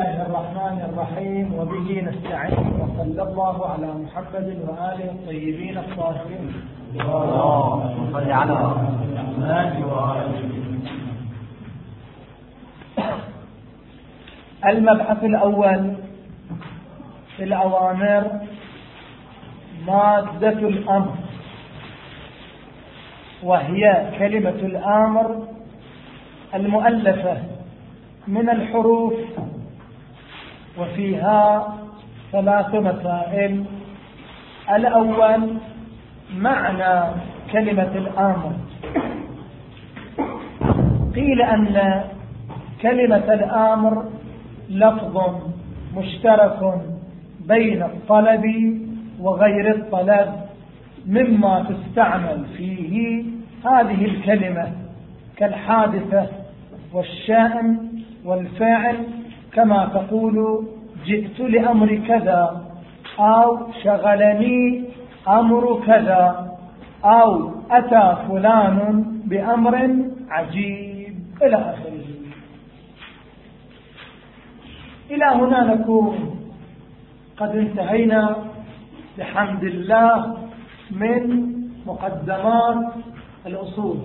الله الرحمن الرحيم وبه نستعين وصلى الله على محمد وآله الطيبين الطاهرين. اللهم صل على المبحث الأول في الأوامر مادة الأمر وهي كلمة الآمر المؤلفة من الحروف. وفيها ثلاث مسائل الأول معنى كلمة الآمر. قيل أن كلمة الآمر لفظ مشترك بين الطلب وغير الطلب مما تستعمل فيه هذه الكلمة كالحادثة والشائن والفاعل كما تقول جئت لأمر كذا أو شغلني أمر كذا أو أتى فلان بأمر عجيب. إلى آخره. إلى هنا نكون. قد انتهينا. بحمد الله. من مقدمات الأصول.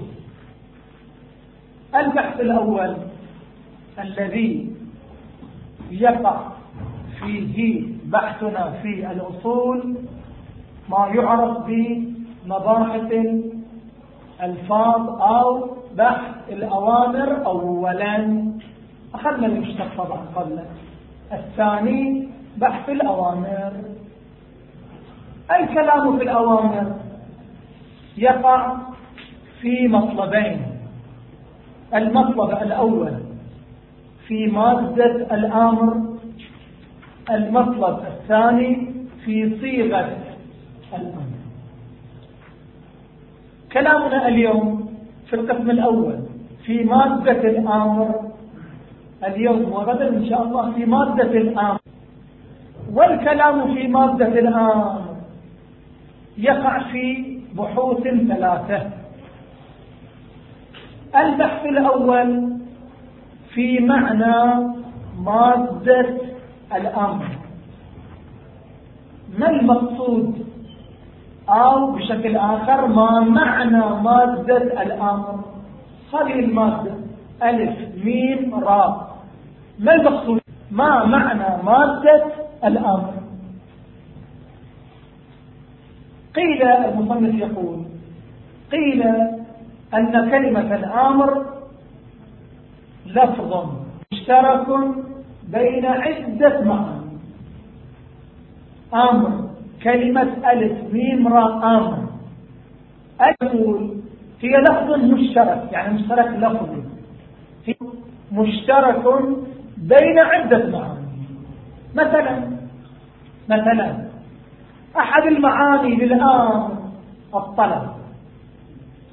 البحث الأول الذي يقع فيه بحثنا في الأصول ما يعرف بمباحث الفاظ أو بحث الأوامر أولا. أخذنا المشتق طبعا قبل. الثاني بحث الأوامر. الكلام في الأوامر يقع في مطلبين. المطلب الأول في مادة الأمر المطلب الثاني في صيغة الأمر. كلامنا اليوم في القسم الأول في مادة الأمر اليوم وغدا إن شاء الله في مادة الأمر. والكلام في مادة الأمر يقع في بحوث ثلاثة. البحث الأول في معنى مادة الأمر. ما المقصود؟ أو بشكل آخر ما معنى مادة الأمر؟ هذه المادة. ألف ميم راء ما المقصود؟ ما معنى مادة الأمر؟ قيل المصنف يقول قيل أن كلمة الأمر لفظ مشترك بين عدة معاني أمر كلمة ألف ميم راء أمر. أقول هي لفظ مشترك يعني مشترك لفظي مشترك بين عدة معاني مثلا مثلا أحد المعاني للآن الطلب.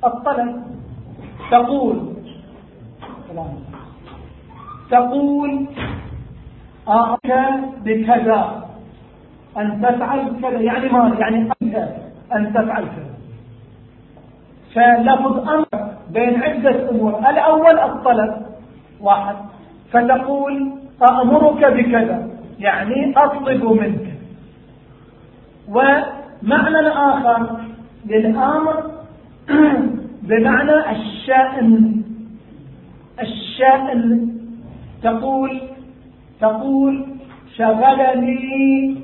الطلب تقول تقول أراك بكذا؟ أن تفعل كذا. يعني ما يعني أنت أن تفعل كذا. فلفظ أمر بين عدة أمور. الأول الطلب واحد. فتقول أأمرك بكذا. يعني أطلب منك. ومعنى آخر للأمر بمعنى الشأن. الشأن. تقول تقول شغلني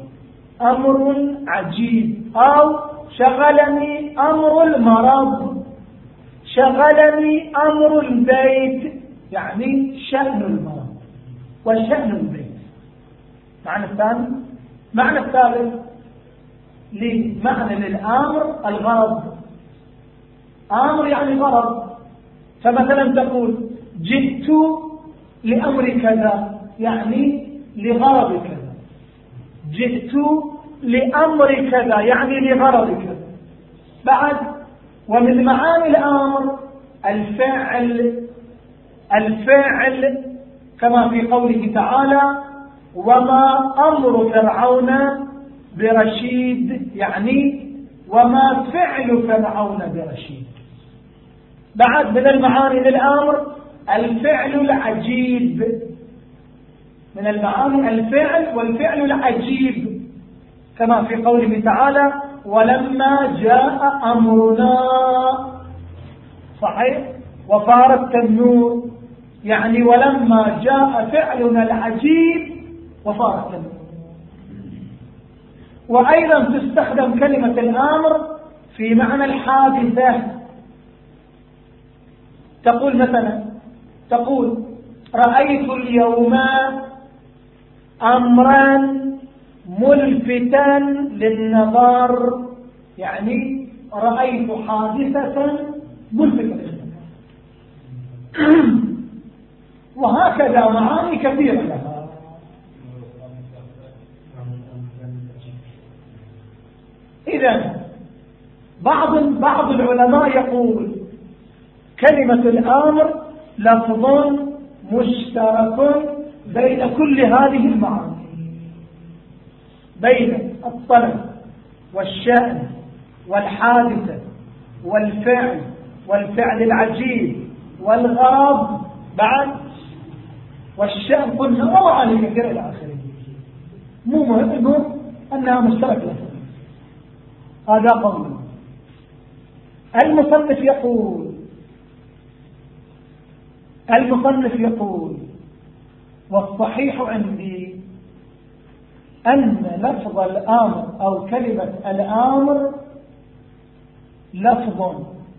أمر عجيب أو شغلني أمر المرض. شغلني أمر البيت يعني شأن المرض وشأن البيت. معنى الثاني معنى الثالث لمعنى للآمر الغرض. آمر يعني غرض. فمثلا تقول جئت لأمر كذا يعني لغرض كذا. جئت لأمر كذا يعني لغرض كذا. بعد ومن معاني الأمر الفعل الفعل كما في قوله تعالى وما أمر فرعون برشيد يعني وما فعل فرعون برشيد بعد من المعاني للأمر الفعل العجيب. من المعاني الفعل والفعل العجيب. كما في قوله تعالى ولما جاء أمرنا. صحيح؟ وفار التنور يعني ولما جاء فعلنا العجيب وفار التنور وأيضا تستخدم كلمة الأمر في معنى الحادثة. تقول مثلا تقول رأيت اليوم أمرا ملفتا للنظر. يعني رأيت حادثة ملفتة وهكذا معاني كثيرة لها. إذا بعض بعض العلماء يقول كلمة الأمر لفظ مشترك بين كل هذه المعاني. بين الطلب والشأن والحادثة والفعل والفعل العجيب والغرض بعد. والشأن قلنا مو عليه كثير إلى آخره مو مهم أنها مشتركة هذا قول. المصنف يقول المصنف يقول والصحيح عندي أن لفظ الآمر أو كلمة الآمر لفظ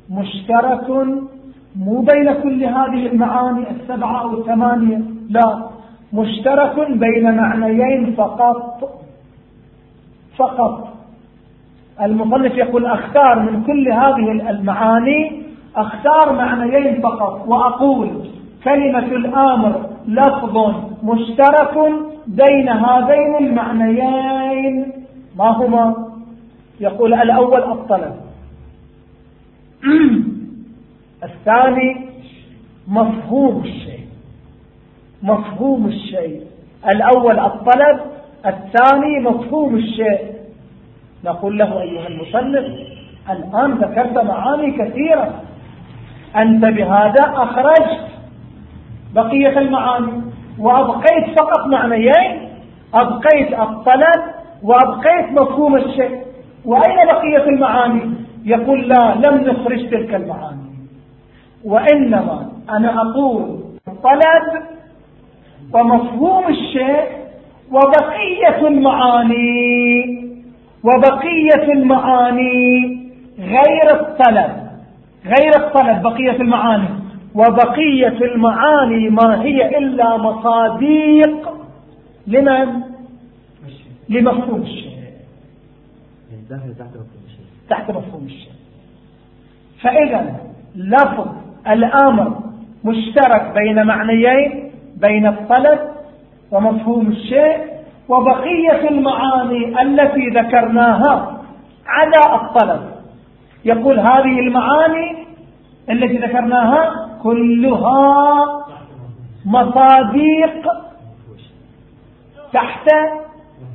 مشترك مو بين كل هذه المعاني السبعة أو الثمانية لا مشترك بين معنيين فقط فقط. المصنف يقول أختار من كل هذه المعاني أختار معنيين فقط وأقول كلمة الآمر لفظ مشترك بين هذين المعنيين. ما هما؟ يقول الأول الطلب. الثاني مفهوم الشيء. مفهوم الشيء. الأول الطلب الثاني مفهوم الشيء. نقول له أيها المصنف الآن ذكرت معاني كثيرة. أنت بهذا أخرجت. بقية المعاني. وأبقيت فقط معنيين. أبقيت الطلب. وأبقيت مفهوم الشيء. وأين بقية المعاني؟ يقول لا لم نخرج تلك المعاني. وإنما أنا أقول الطلب ومفهوم الشيء وبقية المعاني. وبقية المعاني غير الطلب. غير الطلب بقية المعاني. وبقية المعاني ما هي إلا مصاديق لمن؟ لمفهوم الشيء. تحت مفهوم الشيء. فإذا لفظ الأمر مشترك بين معنيين بين الطلب ومفهوم الشيء وبقية المعاني التي ذكرناها على الطلب. يقول هذه المعاني التي ذكرناها كلها مصاديق تحت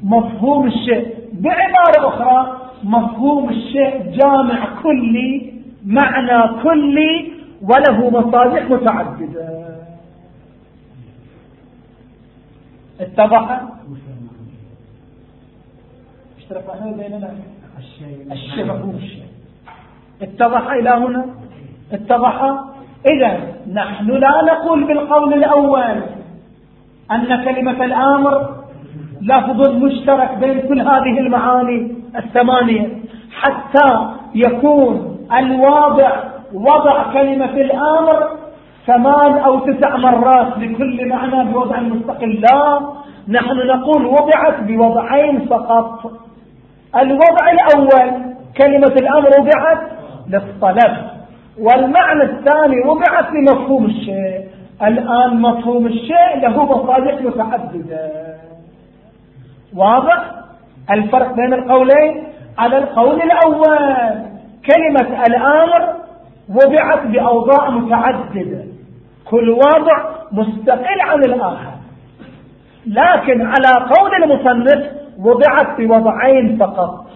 مفهوم الشيء. بعبارة أخرى مفهوم الشيء جامع كلي معنى كلي وله مصاديق متعددة. اتضح؟ اشترك بيننا. الشيء مفهوم الشيء. اتضح إلى هنا؟ اتضح؟ إذا نحن لا نقول بالقول الأول أن كلمة الآمر لفظ مشترك بين كل هذه المعاني الثمانية حتى يكون الواضع وضع كلمة الآمر ثمان أو تسع مرات لكل معنى بوضع مستقل. لا نحن نقول وضعت بوضعين فقط. الوضع الأول كلمة الأمر وضعت للطلب. والمعنى الثاني وضعت لمفهوم الشيء. الآن مفهوم الشيء له مصادق متعددة. واضح؟ الفرق بين القولين على القول الأول. كلمة الآمر وضعت بأوضاع متعددة. كل وضع مستقل عن الآخر. لكن على قول المصنف وضعت بوضعين فقط.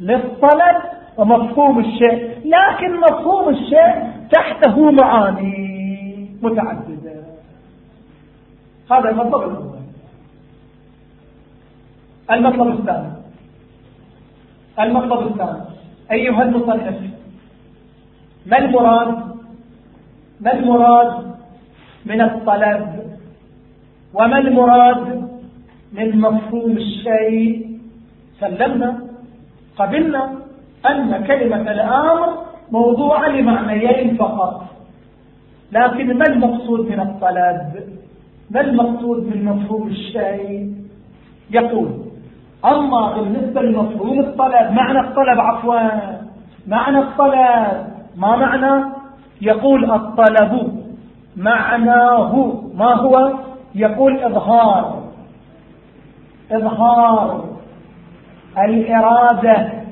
للطلب ومفهوم الشيء لكن مفهوم الشيء تحته معاني متعددة. هذا المطلب الأول. المطلب الثاني. المطلب الثاني. أيها المصنف ما المراد؟ ما المراد من الطلب؟ وما المراد من مفهوم الشيء؟ سلمنا قبلنا أن كلمة الأمر موضوع لمعنيين فقط. لكن ما المقصود من الطلب؟ ما المقصود من مفهوم الشيء؟ يقول أما بالنسبة لمفهوم الطلب معنى الطلب عفوا معنى الطلب ما معنى؟ يقول الطلب معناه ما هو؟ يقول إظهار إظهار الإرادة.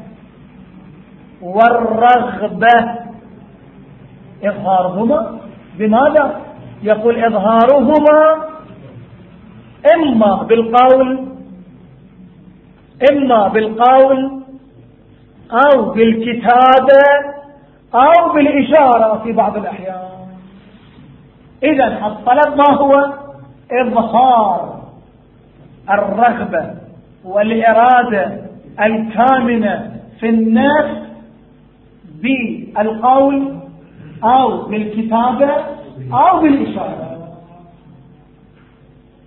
والرغبة. إظهارهما بماذا؟ يقول إظهارهما إما بالقول إما بالقول أو بالكتابة أو بالإشارة في بعض الأحيان. إذا الطلب ما هو؟ إظهار الرغبة والإرادة الكامنة في النفس بالقول أو بالكتابة أو بالإشارة.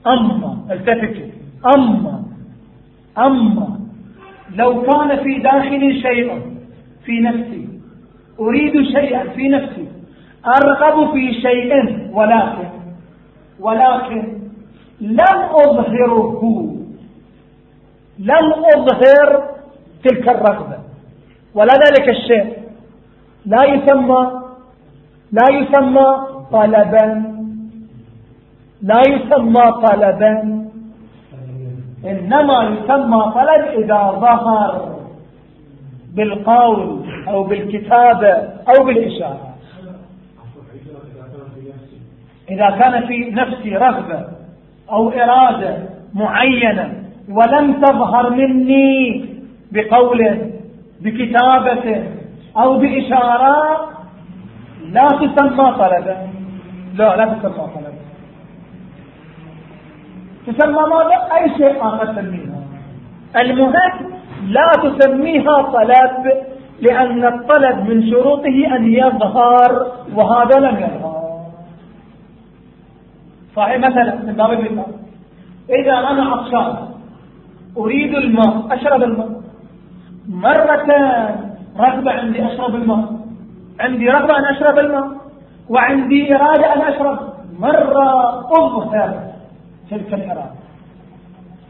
أما التفت أما أما لو كان في داخلي شيء في نفسي أريد شيئا في نفسي أرغب في شيء ولكن ولكن لم أظهره لم أظهر تلك الرغبة. ولا ذلك الشيء لا يسمى لا يسمى طلبا. لا يسمى طلبا. إنما يسمى طلب إذا ظهر بالقول أو بالكتابة أو بالإشارة. إذا كان في نفسي رغبة أو إرادة معينة ولم تظهر مني بقول بكتابة أو بإشارة لا تسمى طلبا لا لا تسمى طلبا تسمى ماذا؟ أي شيء آخر تسميها. المهم لا تسميها طلب لأن الطلب من شروطه أن يظهر وهذا لم يظهر. صحيح مثلا من باب المثال. إذا أنا عطشان أريد الماء أشرب الماء. مرة رغبة عندي أشرب الماء. عندي رغبة أن أشرب الماء. وعندي إرادة أن أشرب. مرة أظهر تلك الإرادة.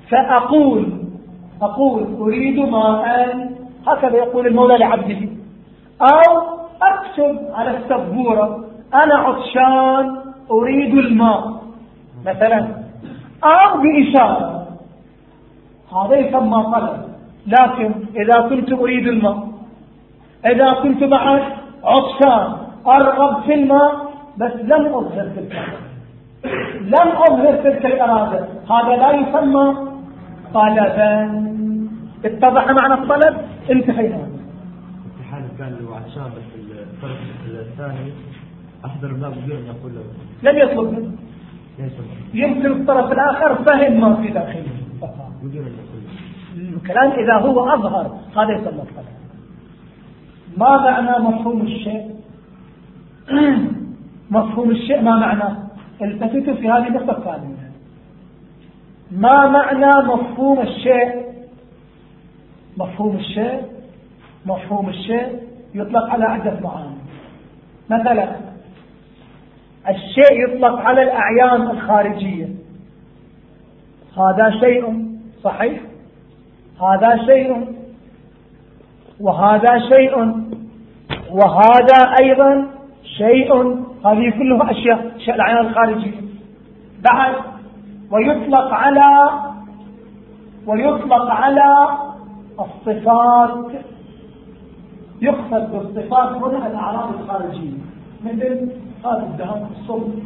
فأقول أقول أريد ماء. هكذا يقول المولى لعبده. أو أكتب على السبورة أنا عطشان أريد الماء. مثلا أو بإشارة. هذا يسمى طلب لكن إذا كنت أريد الماء إذا كنت بعد عطشان أرغب في الماء بس لم أظهر تلك لم أظهر تلك الإرادة هذا لا يسمى طلبا. اتضح معنى الطلب؟ انتهينا. حال كان له عطشان بس الطرف الثاني. أحضر الماء بدون يقول له. لم يطلب. منه يمكن الطرف الآخر فهم ما في داخله. الكلام إذا هو أظهر هذا يسمى الطلب. ما معنى مفهوم الشيء؟ مفهوم الشيء ما معنى؟ التفتوا في هذه النقطة الثانية. ما معنى مفهوم الشيء؟ مفهوم الشيء مفهوم الشيء يطلق على عدة معاني. مثلا الشيء يطلق على الأعيان الخارجية. هذا شيء صحيح هذا شيء وهذا شيء وهذا أيضا شيء هذه كلها أشياء أشياء العيان الخارجية بعد ويطلق على ويطلق على الصفات. يقصد بالصفات هنا الأعراض الخارجية. مثل هذا الذهب الصلب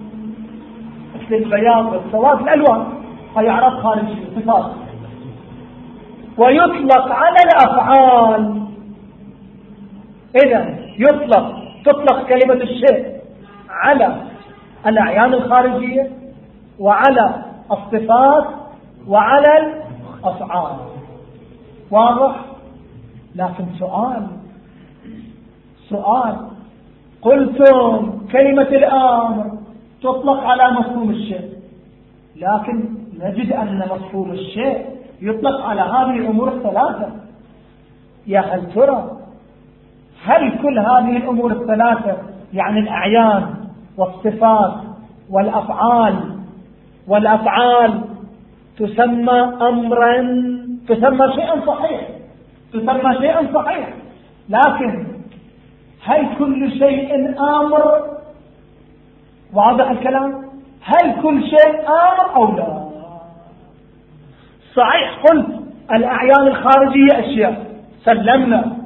مثل البياض والسواد الألوان. هذه أعراض خارجية صفات. ويطلق على الأفعال. إذا يطلق تطلق كلمة الشيء على الأعيان الخارجية وعلى الصفات وعلى الأفعال. واضح؟ لكن سؤال سؤال. قلتم كلمة الأمر تطلق على مفهوم الشيء لكن نجد أن مفهوم الشيء يطلق على هذه الأمور الثلاثة. يا هل ترى هل كل هذه الأمور الثلاثة يعني الأعيان والصفات والأفعال والأفعال تسمى أمرا تسمى شيئا صحيح. تسمى شيئا صحيح. لكن هل كل شيء آمر؟ واضح الكلام؟ هل كل شيء آمر أو لا؟ صحيح قلت الأعيان الخارجية أشياء. سلمنا.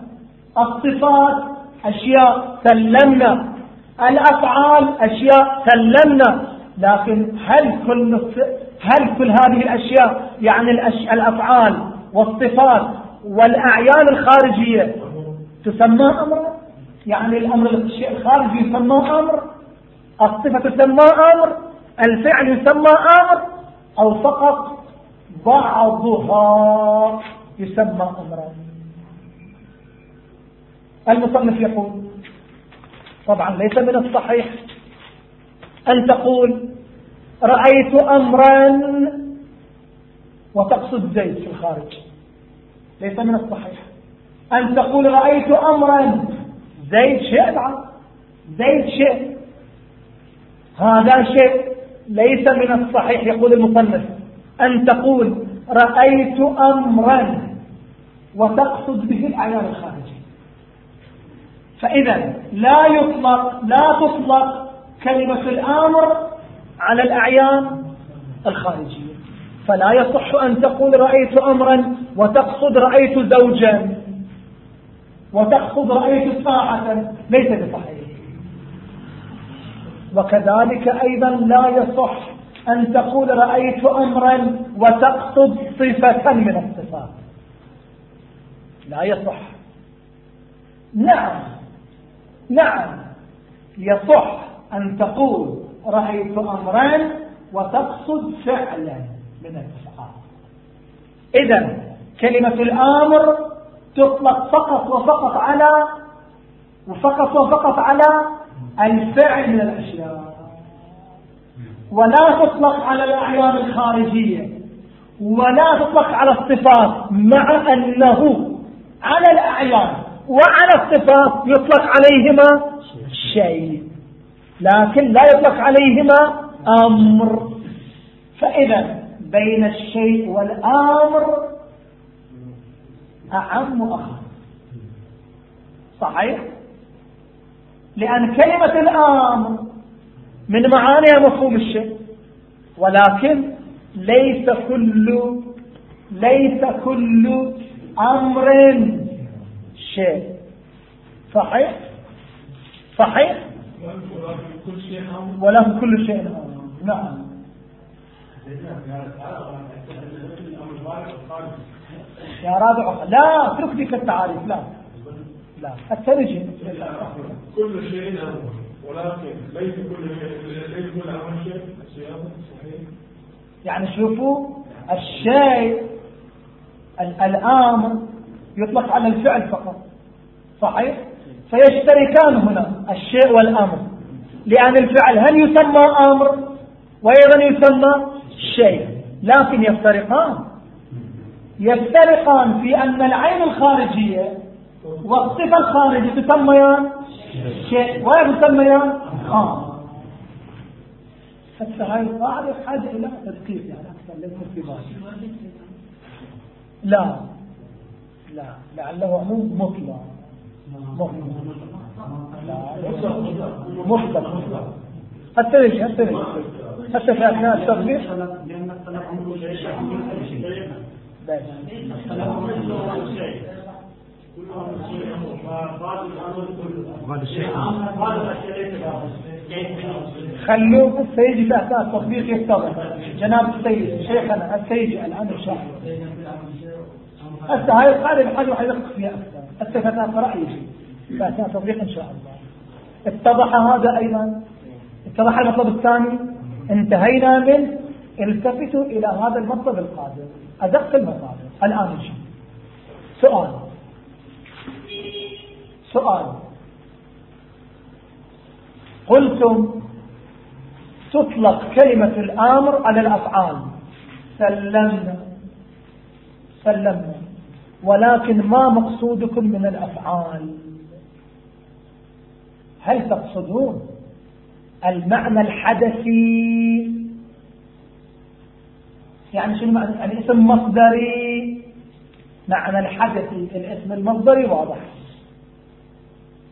الصفات أشياء سلمنا الأفعال أشياء سلمنا لكن هل كل هل كل هذه الأشياء يعني الأفعال والصفات والأعيان الخارجية تسمى أمرا يعني الأمر الخارجي يسمى أمر؟ الصفة تسمى أمر؟ الفعل يسمى أمر؟ أو فقط بعضها يسمى أمرا المصنف يقول طبعا ليس من الصحيح أن تقول رأيت أمرا وتقصد زيد في الخارج. ليس من الصحيح أن تقول رأيت أمرا زيد شيء نعم زيد شيء. هذا شيء ليس من الصحيح يقول المصنف أن تقول رأيت أمرا وتقصد به الأعيان الخارجية فإذا لا يطلق لا تطلق كلمة الآمر على الأعيان الخارجية. فلا يصح أن تقول رأيت أمرا وتقصد رأيت زوجا وتقصد رأيت ساعة. ليس بصحيح. وكذلك أيضا لا يصح أن تقول رأيت أمرا وتقصد صفة من الصفات. لا يصح. نعم. نعم يصح أن تقول رأيت أمرا وتقصد فعلا من الأفعال. إذا كلمة الآمر تطلق فقط وفقط على وفقط وفقط على الفعل من الأشياء ولا تطلق على الأعيان الخارجية ولا تطلق على الصفات مع أنه على الأعيان وعلى الصفات يطلق عليهما شيء لكن لا يطلق عليهما أمر. فإذا بين الشيء والأمر أعم وأخف. صحيح؟ لأن كلمة الأمر من معانيها مفهوم الشيء ولكن ليس كل ليس كل أمر شيء. صحيح؟ صحيح؟ وله كل شيء أمر نعم. يا رابع لا اترك لك التعاريف لا. لا الترجم كل شيء ولكن ليس كل شيء ليس كل شيء. صحيح؟ يعني شوفوا الشيء الآمر يطلق على الفعل فقط. صحيح؟ فيشتركان هنا الشيء والأمر. لأن الفعل هل يسمى أمر وأيضا يسمى شيء. لكن يفترقان. يفترقان في أن العين الخارجية والصفة الخارجية تسميان شيء. تسميان آه حتى هاي القاعدة يحتاج إلى تدقيق يعني أكثر. ليس في بالي لا. لا لعله عموم مطلق مطلق لا مطلق حتى ليش؟ حتى ليش؟ حتى في أثناء شيء خلوه سيجي تحت التطبيق يتضح جناب السيد شيخنا السيد الآن الله هسه هاي القاعدة بحاجة واحد يدقق فيها أكثر. هسه فتاة رأيي في أثناء التطبيق إن شاء الله. اتضح هذا أيضا. اتضح المطلب الثاني. انتهينا من التفتوا إلى هذا المطلب القادم. أدق المطالب الآن الله سؤال. سؤال. قلتم تطلق كلمة الآمر على الأفعال. سلمنا. سلمنا. ولكن ما مقصودكم من الأفعال؟ هل تقصدون المعنى الحدثي؟ يعني شنو معنى يعني اسم مصدري؟ معنى الحدثي الاسم المصدري واضح.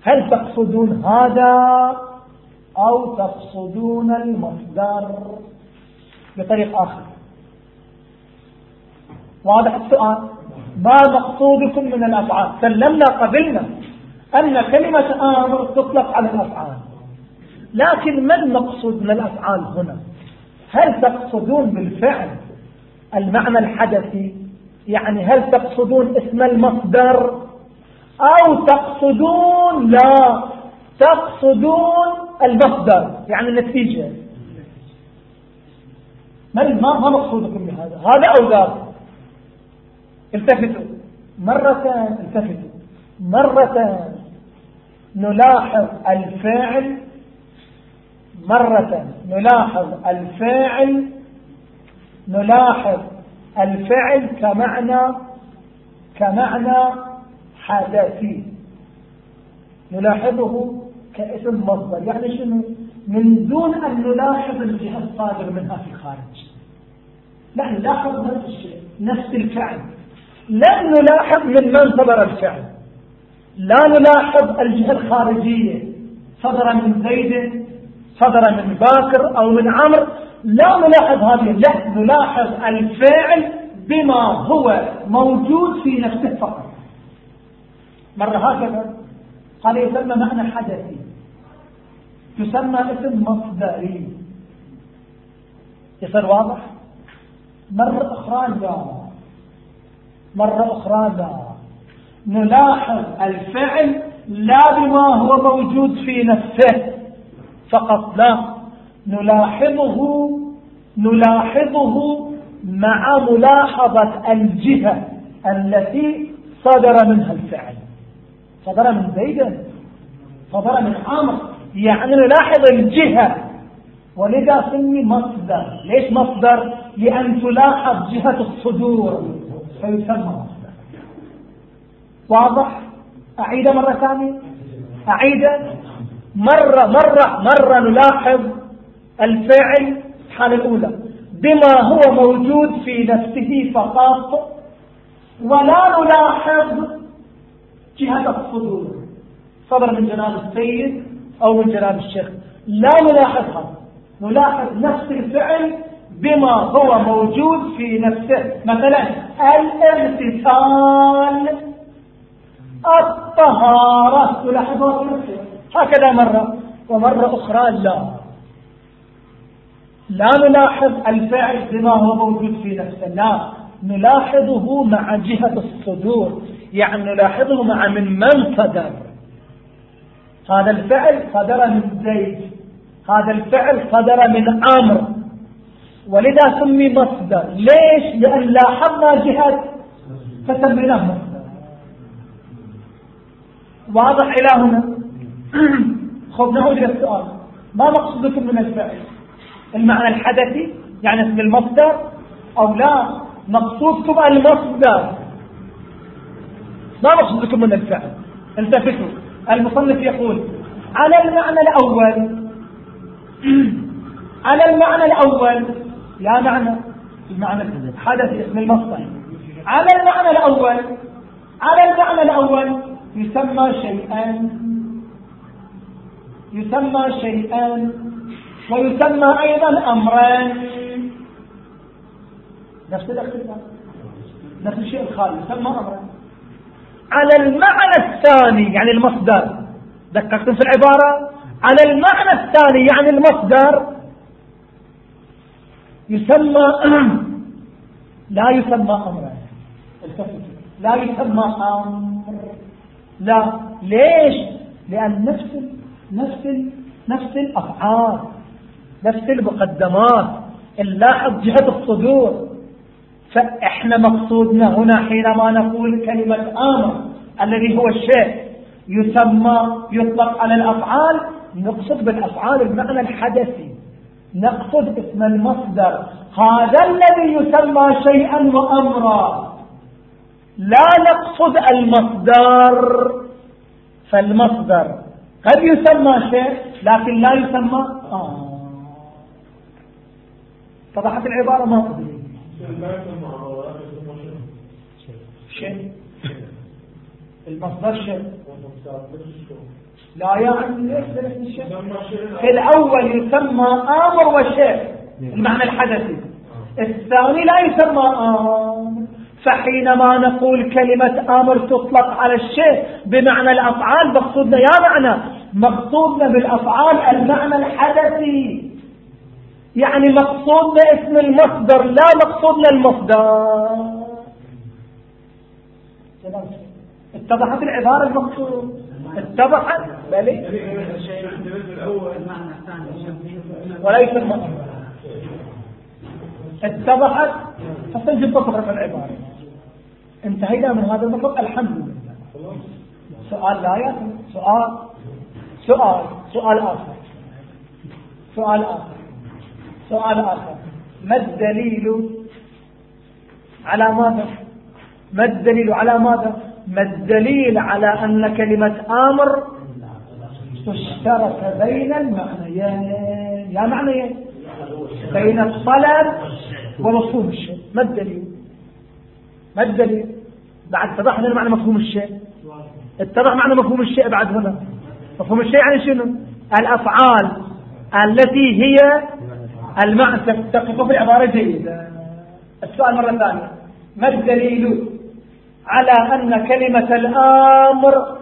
هل تقصدون هذا أو تقصدون المصدر؟ بطريق آخر. واضح السؤال؟ ما مقصودكم من الأفعال. سلمنا قبلنا أن كلمة آمر تطلق على الأفعال. لكن ما المقصود من الأفعال هنا؟ هل تقصدون بالفعل المعنى الحدثي؟ يعني هل تقصدون اسم المصدر؟ أو تقصدون لا تقصدون المصدر يعني النتيجة. ما ما مقصودكم بهذا؟ هذا أو ذاك؟ التفتوا. مرة التفتوا. مرة نلاحظ الفاعل مرة نلاحظ الفاعل نلاحظ الفعل كمعنى كمعنى حدثي نلاحظه كاسم مصدر. يعني شنو؟ من دون أن نلاحظ الجهة الصادر منها في الخارج لا نلاحظ نفس الشيء نفس الفعل. لا نلاحظ من من صدر الفعل. لا نلاحظ الجهة الخارجية. صدر من زيد صدر من باكر أو من عمرو. لا نلاحظ هذه لا نلاحظ الفعل بما هو موجود في نفسه فقط. مرة هكذا قال يسمى معنى حدثي. يسمى اسم مصدري. يصير واضح؟ مرة أخرى لا مرة أخرى لا. نلاحظ الفعل لا بما هو موجود في نفسه. فقط لا. نلاحظه نلاحظه مع ملاحظة الجهة التي صدر منها الفعل. صدر من زيد صدر من عمر يعني نلاحظ الجهة. ولذا سمي مصدر. ليش مصدر؟ لأن تلاحظ جهة الصدور. فيسمى مصدر. واضح؟ أعيد مرة ثانية. أعيد. مرة مرة مرة نلاحظ الفعل الحالة الأولى. بما هو موجود في نفسه فقط ولا نلاحظ جهة الصدور. صدر من جناب السيد أو من جناب الشيخ. لا نلاحظها. نلاحظ نفس الفعل بما هو موجود في نفسه. مثلا الاغتسال الطهارة. تلاحظها في نفسه هكذا مرة ومرة أخرى لا. لا نلاحظ الفعل بما هو موجود في نفسه. لا. نلاحظه مع جهة الصدور. يعني نلاحظه مع من من صدر هذا الفعل صدر من زيد. هذا الفعل صدر من عمرو. ولذا سمي مصدر. ليش؟ لأن لاحظنا جهة فسميناه واضح إلى هنا؟ خذ نعود إلى السؤال. ما مقصودكم من الفعل؟ المعنى الحدثي يعني اسم المصدر أو لا؟ مقصودكم المصدر. ما مقصودكم من الفعل؟ التفتوا المصنف يقول على المعنى الأول. على المعنى الأول. لا معنى المعنى الحدثي اسم المصدر على المعنى الأول على المعنى الأول يسمى شيئان يسمى شيئان ويسمى أيضا أمران نفس الاختلاف. نفس الشيء الخالي يسمى أمران على المعنى الثاني يعني المصدر. ذكرتم في العبارة؟ على المعنى الثاني يعني المصدر يسمى لا يسمى أمرا لا يسمى أمر. لا. ليش؟ لأن نفس نفس نفس الأفعال. نفس المقدمات. نلاحظ جهة الصدور. فإحنا مقصودنا هنا حينما نقول كلمة آمر الذي هو الشيء يسمى يطلق على الأفعال نقصد بالأفعال المعنى الحدثي. نقصد اسم المصدر. هذا الذي يسمى شيئا وأمرا. لا نقصد المصدر. فالمصدر قد يسمى شيء لكن لا يسمى آه. العبارة ما قبل. شيء. المصدر شيء. لا يعني ليس الشيء في الأول يسمى آمر وشيء المعنى الحدثي. الثاني لا يسمى آمر. فحينما نقول كلمة آمر تطلق على الشيء بمعنى الأفعال مقصودنا يا معنى مقصودنا بالأفعال المعنى الحدثي. يعني مقصودنا اسم المصدر لا مقصودنا المصدر. اتضحت العبارة المقصود. اتضحت بلي وليس المصدر اتضحت فسنجد تطرق العبارة. انتهينا من هذا المطلب الحمد لله سؤال لا يا سؤال. سؤال. سؤال آخر. سؤال آخر. سؤال آخر. ما الدليل على ماذا؟ ما الدليل على ماذا؟ ما الدليل على أن كلمة آمر تشترك بين المعنيين؟ يا معنيين. بين الطلب ومفهوم الشيء. ما الدليل؟ ما الدليل؟ بعد اتضح لنا معنى مفهوم الشيء. اتضح معنى مفهوم الشيء بعد هنا. مفهوم الشيء يعني شنو؟ الأفعال التي هي المعنى. تقف في العبارة جيدة. السؤال مرة ثانية. ما الدليل على أن كلمة الآمر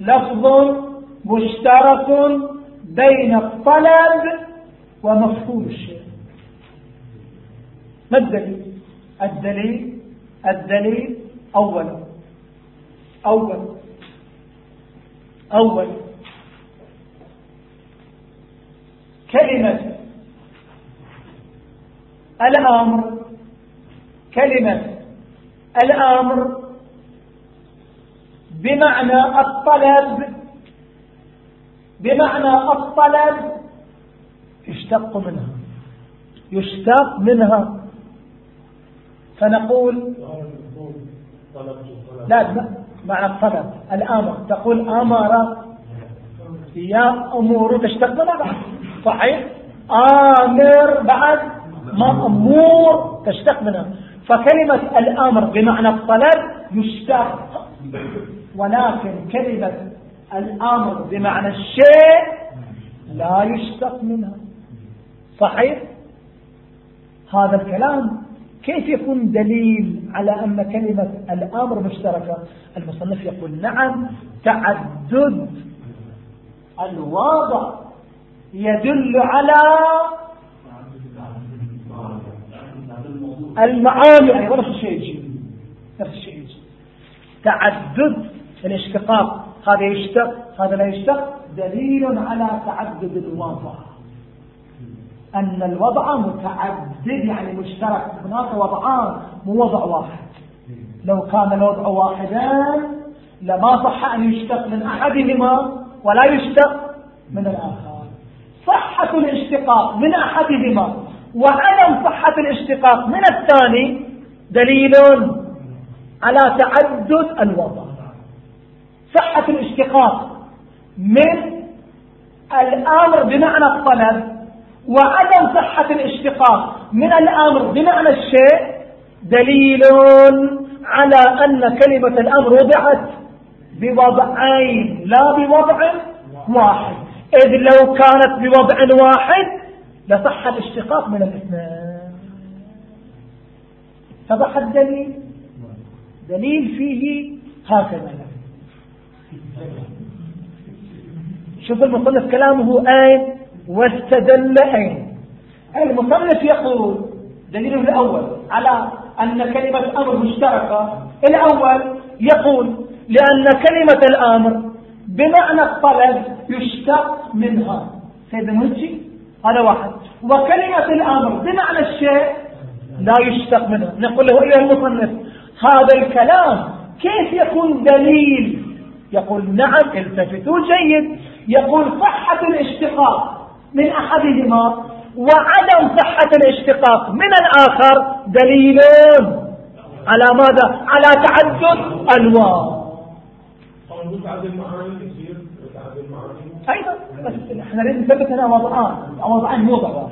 لفظ مشترك بين الطلب ومفهوم الشيء. ما الدليل؟ الدليل الدليل أولا أولا أولا كلمة الأمر كلمة الأمر بمعنى الطلب بمعنى الطلب يشتق منها يشتق منها. فنقول لا معنى الطلب الأمر. تقول أمر يا أمور تشتق منها. صحيح؟ آمر بعد مأمور تشتق منها. فكلمة الأمر بمعنى الطلب يشتق. ولكن كلمة الأمر بمعنى الشيء لا يشتق منها. صحيح؟ هذا الكلام كيف يكون دليل على أن كلمة الأمر مشتركة؟ المصنف يقول نعم تعدد الوضع يدل على المعاني أيضا نفس الشيء يجي. نفس الشيء يجي. تعدد الاشتقاق هذا يشتق هذا لا يشتق. دليل على تعدد الوضع. أن الوضع متعدد يعني مشترك هناك وضعان مو وضع واحد. لو كان الوضع واحدا لما صح أن يشتق من أحدهما ولا يشتق من الآخر. صحة الاشتقاق من أحدهما وعدم صحة الاشتقاق. من الثاني دليل على تعدد الوضع. صحة الاشتقاق من الأمر بمعنى الطلب وعدم صحة الاشتقاق من الأمر بمعنى الشيء دليل على أن كلمة الأمر وضعت بوضعين لا بوضع واحد. إذ لو كانت بوضع واحد لصح الاشتقاق من الاثنين فضح الدليل. دليل فيه هكذا. شوف المصنف كلامه أين واستدل أين المصنف يقول دليله الأول على أن كلمة أمر مشتركة. الأول يقول لأن كلمة الأمر بمعنى الطلب يشتق منها. سيدنا مهجي هذا واحد. وكلمة الأمر بمعنى الشيء لا يشتق منه. نقول له أيها المصنف هذا الكلام كيف يكون دليل؟ يقول نعم التفتوا جيد. يقول صحة الاشتقاق من أحدهما وعدم صحة الاشتقاق من الآخر دليل على ماذا؟ على تعدد أنواع أيضا بس إحنا لازم نثبت هنا وضعان وضعان مو ضع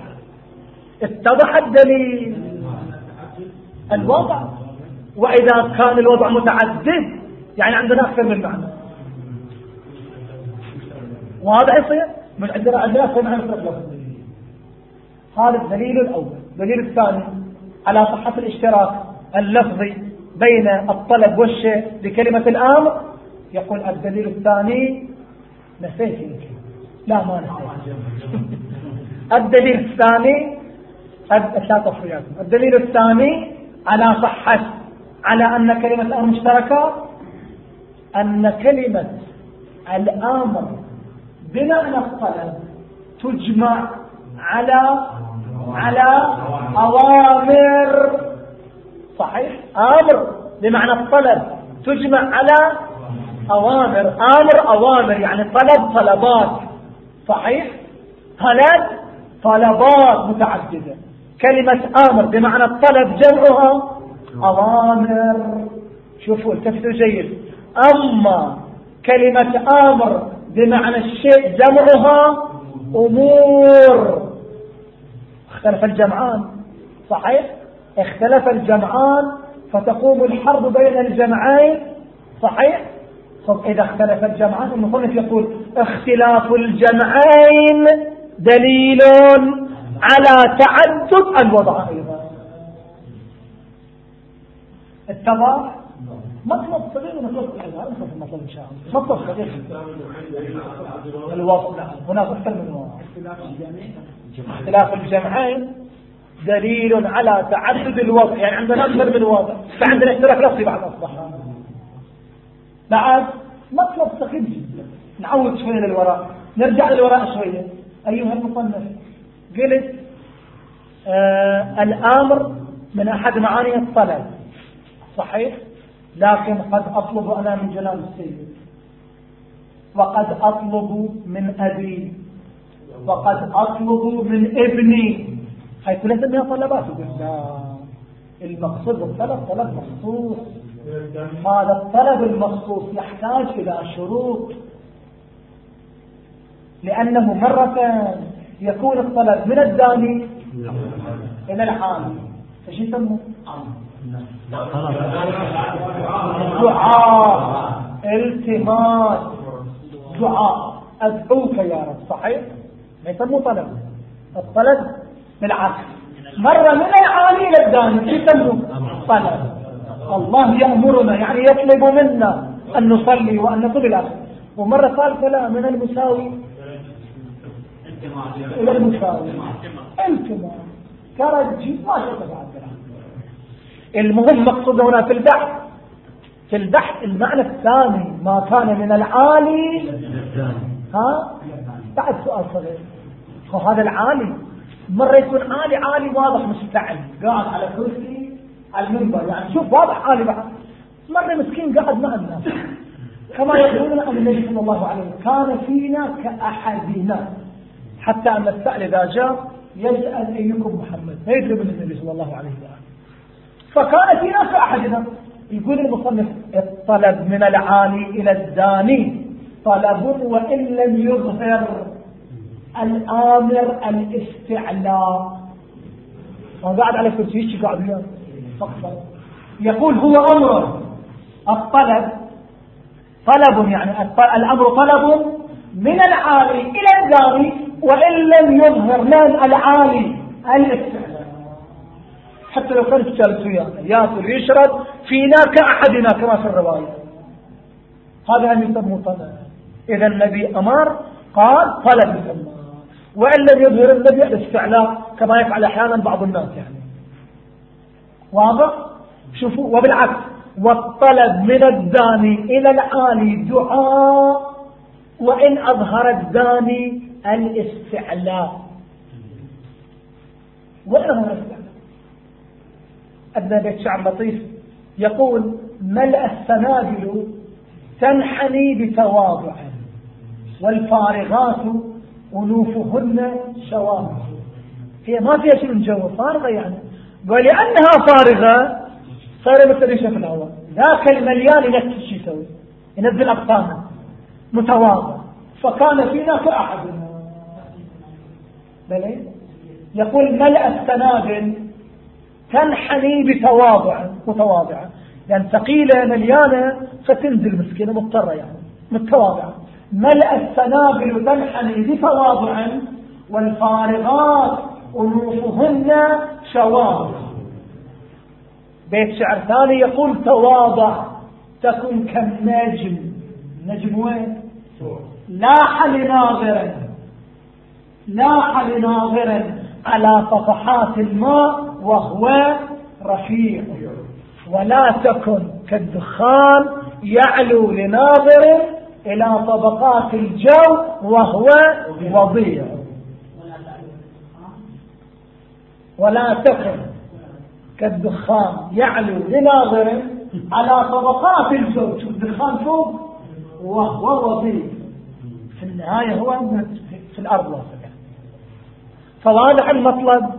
اتضح الدليل. الوضع. وإذا كان الوضع متعدد يعني عندنا أكثر من معنى. وهذا يصير؟ من عندنا عندنا أكثر من معنى هذا الدليل الأول. الدليل الثاني على صحة الاشتراك اللفظي بين الطلب والشيء لكلمة الأمر. يقول الدليل الثاني نسيت يمكن لا ما نسيت. الدليل الثاني لا الدليل الثاني على صحة على أن كلمة الأمر مشتركة أن كلمة الأمر بمعنى الطلب تجمع على على أوامر. صحيح؟ أمر بمعنى الطلب تجمع على أوامر. آمر أوامر يعني طلب طلبات. صحيح؟ طلب طلبات متعددة. كلمة آمر بمعنى الطلب جمعها أوامر. شوفوا التفتوا جيد. أما كلمة آمر بمعنى الشيء جمعها أمور. اختلف الجمعان. صحيح؟ اختلف الجمعان فتقوم الحرب بين الجمعين. صحيح؟ طب إذا اختلف الجمعان المصنف يقول اختلاف الجمعين دليل على تعدد الوضع أيضا. اتضح مطلب صغير ونطلب العبارة نشوف المطلب إن شاء الله. مطلب صغير. الوضع هناك أكثر من وضع اختلاف الجمعين دليل على تعدد الوضع يعني عندنا أكثر من وضع فعندنا اختلاف لفظي بعد أصبح. بعد مطلب صغير جدا. نعود شوية للوراء. نرجع للوراء شوية أيها المصنف. قلت آه الأمر من أحد معاني الطلب. صحيح؟ لكن قد أطلب أنا من جلال السيد. وقد أطلب من أبي. وقد أطلب من ابني. حيث ليس منها طلبات لا. المقصود الطلب طلب مخصوص. هذا الطلب المخصوص يحتاج إلى شروط. لأنه مرة يكون الطلب من الداني إلى العام إيش يسموه؟ دعاء. التماس. دعاء. أدعوك يا رب. صحيح؟ ما يسموه طلب. الطلب بالعكس مرة من العالي إلى الداني. يسموه؟ طلب. الله يأمرنا يعني يطلب منا أن نصلي وأن نطلب الآخر ومرة ثالثة لا من المساوي. إلى المساوي. التماس كرجي ما شاء المهم مقصود هنا في البحث في البحث المعنى الثاني ما كان من العالي. ها؟ بعد سؤال صغير. هذا العالي. مرة يكون عالي عالي واضح مستعد. قاعد على كرسي. المنبر يعني شوف واضح عالي بعد مرة مسكين قاعد مع الناس. كما يقولون أن النبي صلى الله عليه وسلم كان فينا كأحدنا. حتى أن السائل إذا جاء يسأل أيكم محمد. فيدري من النبي صلى الله عليه وسلم. فكان فينا كأحدنا. يقول المصنف الطلب من العالي إلى الداني. طلب وإن لم يظهر الآمر الاستعلاء. وقاعد على كرسي قاعد يقول هو أمر. الطلب طلب يعني الأمر طلب من العالي إلى الداري وإن لم يظهر لأن العالي الاستعلاء حتى لو كان جالس ويانا ياكل يشرب فينا كأحدنا كما في الرواية. هذا لم يسمى طلب. إذا النبي أمر قال طلب يسمى وإن لم يظهر النبي الاستعلاء كما يفعل أحيانا بعض الناس يعني. واضح؟ شوفوا وبالعكس. والطلب من الداني إلى العالي دعاء وإن أظهر الداني الاستعلاء. وين هو الاستعلاء. أدنى بيت شعر لطيف يقول ملأ السنابل تنحني بتواضع والفارغات أنوفهن شوامع هي ما فيها شيء من جو فارغة يعني. ولأنها فارغة صار مثل ريشة في الهواء ذاك المليان نفس الشيء يسوي. ينزل أقطامه متواضع. فكان فينا كأحدنا. بلي يقول ملأ السنابل تنحني بتواضع متواضعة يعني ثقيلة مليانة فتنزل مسكينة مضطرة يعني. متواضعة ملأ السنابل تنحني بتواضع والفارغات أنوفهن شواظ. بيت شعر ثاني يقول تواضع. تكن كالنجم. نجم وين؟ لاح لناظر. لاح لناظر على طفحات الماء وهو رفيع. ولا تكن كالدخان يعلو لناظر إلى طبقات الجو وهو وضيع. ولا تكن كالدخان يعلو لناظر على طبقات شوف الدخان فوق وهو وضيع في النهاية هو في الأرض واصلة فواضح المطلب.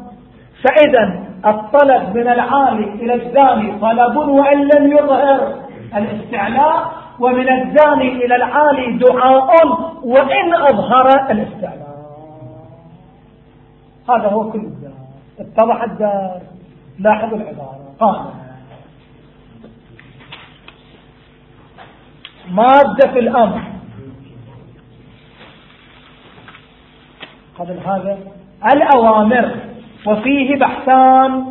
فإذا الطلب من العالي إلى الزاني طلب وإن لم يظهر الاستعلاء ومن الزاني إلى العالي دعاء وإن أظهر الاستعلاء. هذا هو كل الدار اتضح الدار لاحظوا العبارة. قال مادة الأمر. قبل هذا الأوامر وفيه بحثان.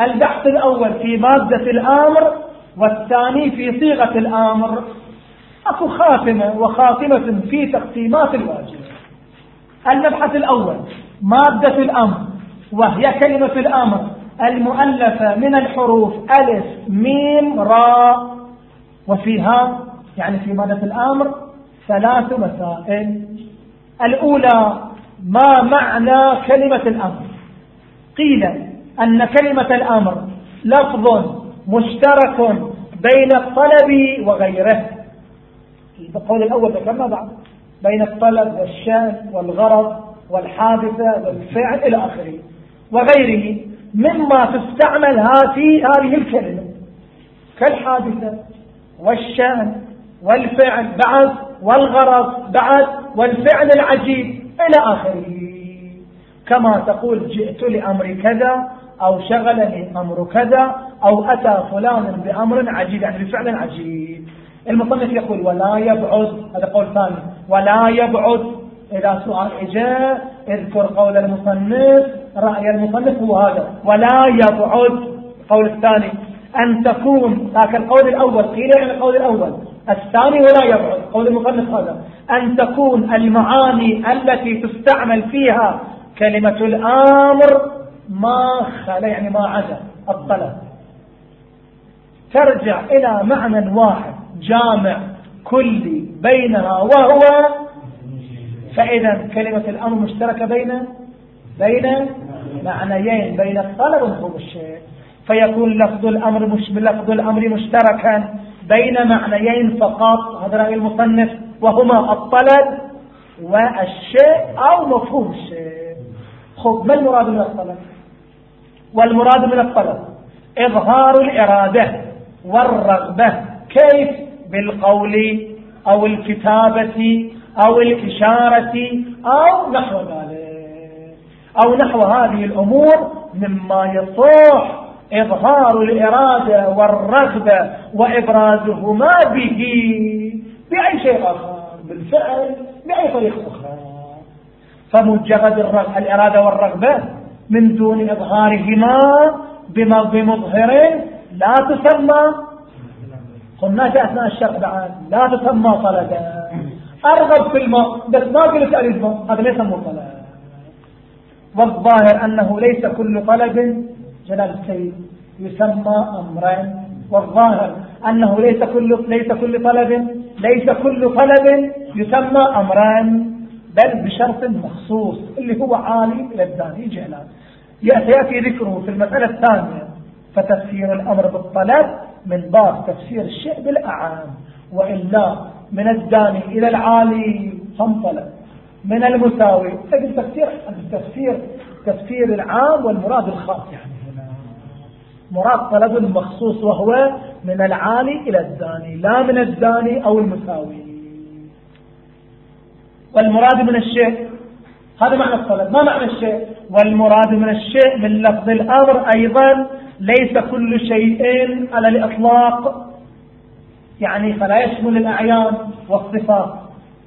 البحث الأول في مادة الأمر والثاني في صيغة الأمر. أكو خاتمة وخاتمة في تقسيمات الواجب المبحث الأول مادة الأمر. وهي كلمة الأمر المؤلفة من الحروف ألف ميم راء. وفيها يعني في مادة الأمر ثلاث مسائل. الأولى ما معنى كلمة الأمر؟ قيل أن كلمة الأمر لفظ مشترك بين الطلب وغيره. القول الأول ذكرنا بعد بين الطلب والشأن والغرض والحادثة والفعل إلى آخره. وغيره مما تستعمل في هذه الكلمة. كالحادثة والشأن والفعل بعد والغرض بعد والفعل العجيب إلى آخره. كما تقول جئت لأمر كذا أو شغلني أمر كذا أو أتى فلان بأمر عجيب يعني بفعل عجيب. المصنف يقول ولا يبعد هذا قول ثاني ولا يبعد إذا سؤال إجاء اذكر قول المصنف رأي المصنف هو هذا. ولا يبعد القول الثاني أن تكون ذاك القول الأول قيل عن القول الأول. الثاني ولا يبعد قول المصنف هذا. أن تكون المعاني التي تستعمل فيها كلمة الآمر ما خلا يعني ما عدا الطلب. ترجع إلى معنى واحد جامع كلي بينها وهو فإذا كلمة الأمر مشتركة بين بين معنيين بين الطلب ومفهوم الشيء. فيكون لفظ الأمر مش لفظ الأمر مشتركا بين معنيين فقط هذا رأي المصنف وهما الطلب والشيء أو مفهوم الشيء. خذ ما المراد من الطلب؟ والمراد من الطلب إظهار الإرادة والرغبة. كيف؟ بالقول أو الكتابة أو الإشارة أو نحو ذلك. أو نحو هذه الأمور مما يصح إظهار الإرادة والرغبة وإبرازهما به بأي شيء آخر بالفعل بأي طريقة أخرى. فمجرد الإرادة والرغبة من دون إظهارهما بمظهر لا تسمى. قلنا في أثناء الشرح بعد لا تسمى طلبا. أرغب في الماء بس ما قلت أريد ماء هذا ليس مو طلب والظاهر أنه ليس كل طلب جلال السيد يسمى أمرين. والظاهر أنه ليس كل ليس كل طلب ليس كل طلب يسمى أمران بل بشرط مخصوص اللي هو عالي إلى الداني جلال. يأتي ذكره في المسألة الثانية فتفسير الأمر بالطلب من باب تفسير الشيء بالأعام وإلا من الداني إلى العالي فانطلب من المساوي؟ تجد تفسير التفسير تفسير العام والمراد الخاص يعني هنا. مراد طلب مخصوص وهو من العالي إلى الداني لا من الداني أو المساوي. والمراد من الشيء؟ هذا معنى الطلب ما معنى الشيء؟ والمراد من الشيء من لفظ الأمر أيضا ليس كل شيء على الإطلاق. يعني فلا يشمل الأعيان والصفات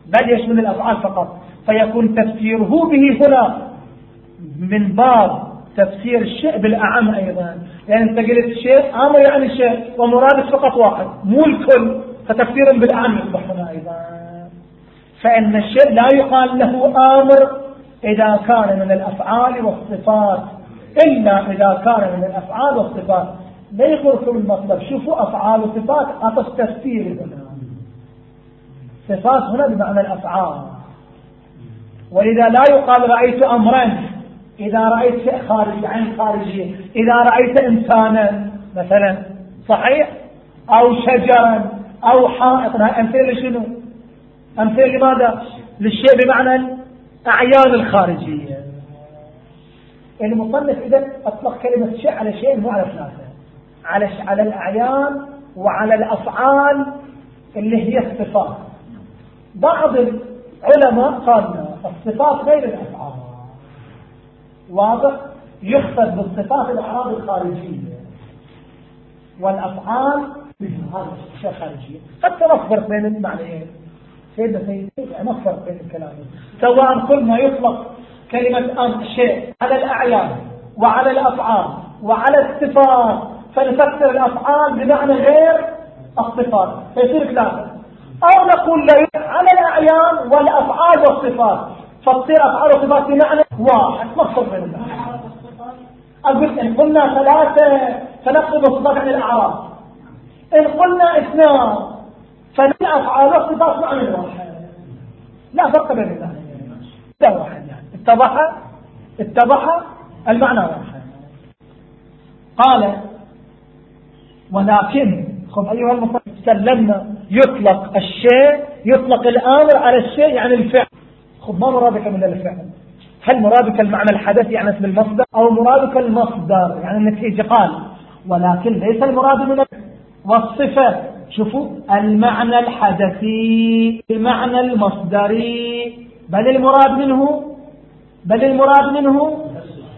بل يشمل الأفعال فقط. فيكون تفسيره به هنا من باب تفسير الشيء بالأعم أيضا. يعني أنت قلت شيء أمر يعني شيء ومرادك فقط واحد مو الكل فتفسير بالأعم يصبح هنا أيضا. فإن الشيء لا يقال له آمر إذا كان من الأفعال والصفات إلا إذا كان من الأفعال والصفات. لا يغركم المطلب شوفوا أفعال وصفات أعطى تفسير هنا. صفات هنا بمعنى الأفعال. ولذا لا يقال رأيت أمرا إذا رأيت شيء خارجي عين خارجية. إذا رأيت إنسانا مثلا صحيح أو شجرا أو حائط أمثلة لشنو؟ أمثلة لماذا؟ للشيء بمعنى الأعيان الخارجية. المصنف إذا أطلق كلمة شيء على شيء مو على ثلاثة على على الأعيان وعلى الأفعال اللي هي الصفات بعض العلماء قالنا الصفات غير الأفعال. واضح؟ يقصد بالصفات الأعراض الخارجية. والأفعال هذا الشيء خارجية حتى نفرق بين المعنيين. سيدنا سيدنا نفرق بين الكلامين سواء كل ما يطلق كلمة شيء على الأعيان وعلى الأفعال وعلى الصفات فنفسر الأفعال بمعنى غير الصفات. فيصير ثلاثة أو نقول لا على الأعيان والأفعال والصفات. فتصير أفعال وصفات بمعنى واحد مقصود من الله. أقول إن قلنا ثلاثة فنقصد الصفات عن الأعراض إن قلنا اثنان فنقل أفعال والصفات معنى واحد. لا فرق بين الله لا واحد يعني. اتضح؟ اتضح المعنى واحد. قال ولكن خب أيها المصنف سلمنا. يطلق الشيء يطلق الأمر على الشيء يعني الفعل. خب ما مرادك من الفعل؟ هل مرادك المعنى الحدثي يعني اسم المصدر؟ أو مرادك المصدر يعني النتيجة قال ولكن ليس المراد من والصفة شوفوا المعنى الحدثي المعنى المصدري. بل المراد منه؟ بل المراد منه؟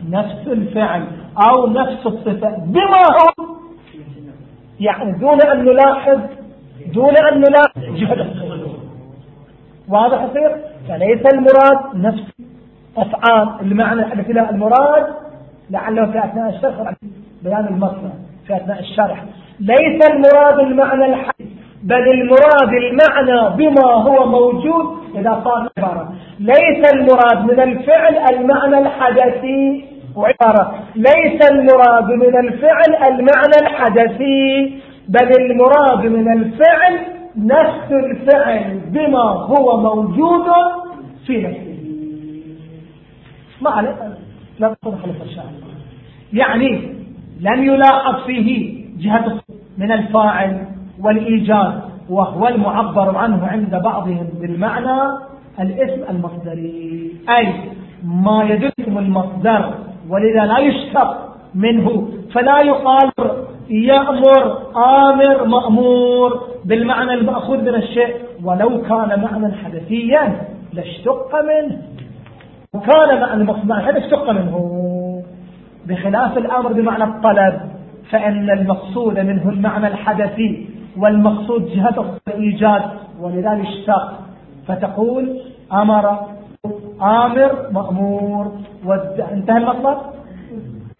نفس الفعل أو نفس الصفة. بما هو يعني دون أن نلاحظ دون أن نلاحظ جهد واضح يصير فليس المراد نفس أفعال المعنى التي لا المراد؟ لعله في أثناء الشرح بيان المصنع في أثناء الشرح. ليس المراد المعنى الحديث بل المراد المعنى بما هو موجود إذا صار عبارة. ليس المراد من الفعل المعنى الحدثي وعبارة. ليس المراد من الفعل المعنى الحدثي بل المراد من الفعل نفس الفعل بما هو موجود في نفسه. ما عليك؟ لا إن شاء الله يعني لم يلاحظ فيه جهة من الفاعل والإيجاد وهو المعبر عنه عند بعضهم بالمعنى الاسم المصدري. أي ما يدركم المصدر ولذا لا يشتق منه فلا يقال يأمر آمر مأمور بالمعنى المأخوذ من الشيء. ولو كان معنى حدثيا لاشتق منه. وكان معنى هذا اشتق منه. بخلاف الأمر بمعنى الطلب فإن المقصود منه المعنى الحدثي والمقصود جهة الإيجاد ولذا يشتق فتقول أمر آمر مأمور. انتهى المطلب؟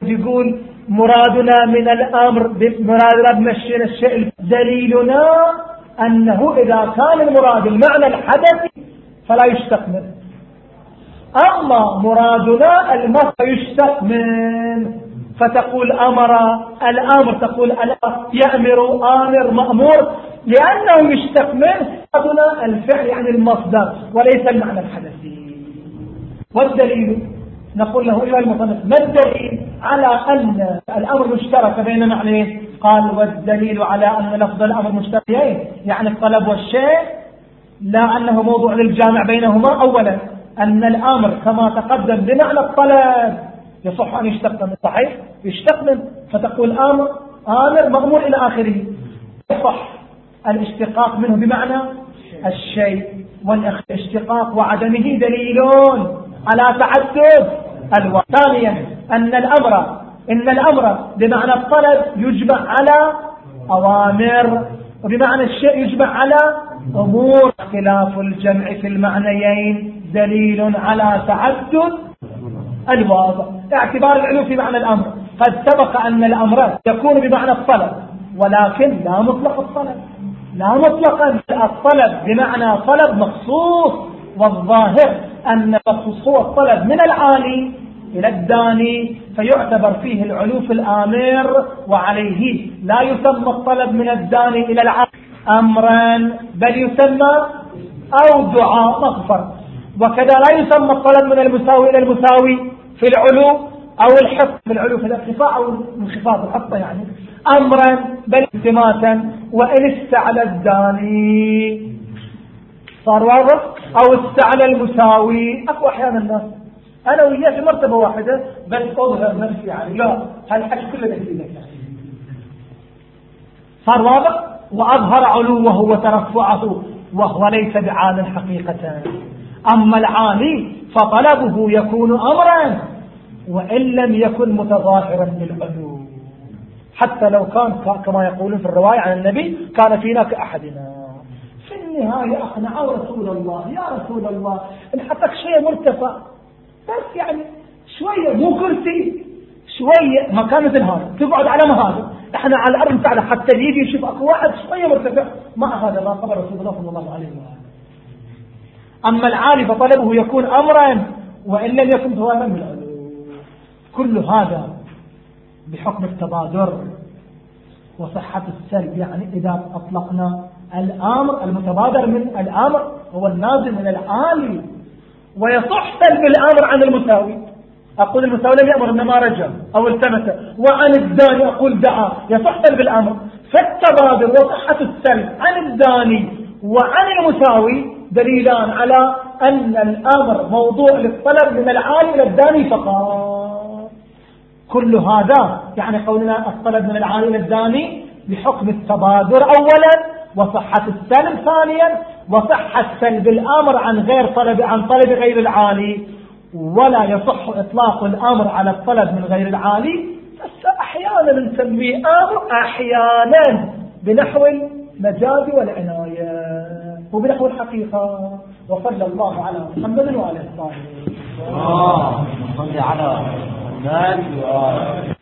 يقول مرادنا من الأمر مرادنا بمشينا الشيء. دليلنا أنه إذا كان المراد المعنى الحدثي فلا يشتق منه أما مرادنا المصدر يشتق منه فتقول أمر الأمر تقول يأمر آمر مأمور لأنه يشتق منه مرادنا الفعل يعني المصدر وليس المعنى الحدثي. والدليل؟ نقول له أيها المصنف ما الدليل على أن الأمر مشترك بين معنيه قال والدليل على أن لفظ الأمر مشتركين يعني الطلب والشيء لا أنه موضوع للجامع بينهما أولا أن الأمر كما تقدم بمعنى الطلب. يصح أن يشتق من صحيح؟ يشتق من فتقول أمر آمر مأمور إلى آخره. يصح الاشتقاق منه بمعنى الشيء والاشتقاق وعدمه دليلون. على تعدد الوقت ثانيا أن الأمر إن الأمر بمعنى الطلب يجمع على أوامر وبمعنى الشيء يجمع على أمور. خلاف الجمع في المعنيين دليل على تعدد الواضح. اعتبار العلو في معنى الأمر. قد سبق أن الأمر يكون بمعنى الطلب ولكن لا مطلق الطلب. لا مطلقا. الطلب بمعنى طلب مخصوص والظاهر. أن هو الطلب من العالي إلى الداني فيعتبر فيه العلو في الآمر وعليه لا يسمى الطلب من الداني إلى العالي أمرا بل يسمى أو دعاء مغفر وكذا لا يسمى الطلب من المساوي إلى المساوي في العلو أو الحفظ في العلو في الارتفاع أو الانخفاض الحفظ يعني. أمرا بل التماسا وإن استعلى الداني صار واضح؟ أو استعلى المساوي؟ أكو أحيانا الناس. أنا وياه في مرتبة واحدة بس أظهر نفسي يعني لا هالحكي كله دليل صار واضح؟ وأظهر علوه وترفعه وهو ليس بعال حقيقة. أما العالي فطلبه يكون أمرا وإن لم يكن متظاهرا بالعلو. حتى لو كان كما يقولون في الرواية عن النبي كان فينا كأحدنا. في النهاية أقنع رسول الله يا رسول الله. نحطك شيء مرتفع. بس يعني شوية مو كرسي شوية مكان مثل هذا. تقعد على ما إحنا على الأرض بتاعنا حتى يجي يشوف أكو واحد شوية مرتفع. مع هذا ما خبر رسول الله صلى الله عليه وسلم. أما العالي فطلبه يكون امرا وإن لم يكن ظواهرا من كل هذا بحكم التبادر وصحة السلب. يعني إذا أطلقنا الأمر المتبادر من الأمر هو النازل من العالي ويصح سلب الأمر عن المساوي. أقول المساوي لم يأمر إنما رجع أو التمس. وعن الداني أقول دعا. يصح سلب الأمر. فالتبادر وصحة السلب عن الداني وعن المساوي دليلان على أن الأمر موضوع للطلب من العالي إلى الداني فقط. كل هذا يعني قولنا الطلب من العالي إلى الداني بحكم التبادر أولا. وصحة السلب ثانيا وصحة سلب الأمر عن غير طلب عن طلب غير العالي. ولا يصح إطلاق الأمر على الطلب من غير العالي. بس أحيانا نسميه أمر أحيانا بنحو المجاز والعناية وبنحو الحقيقة. وصلى الله على محمد وعلى الطاهرين الله صل على محمد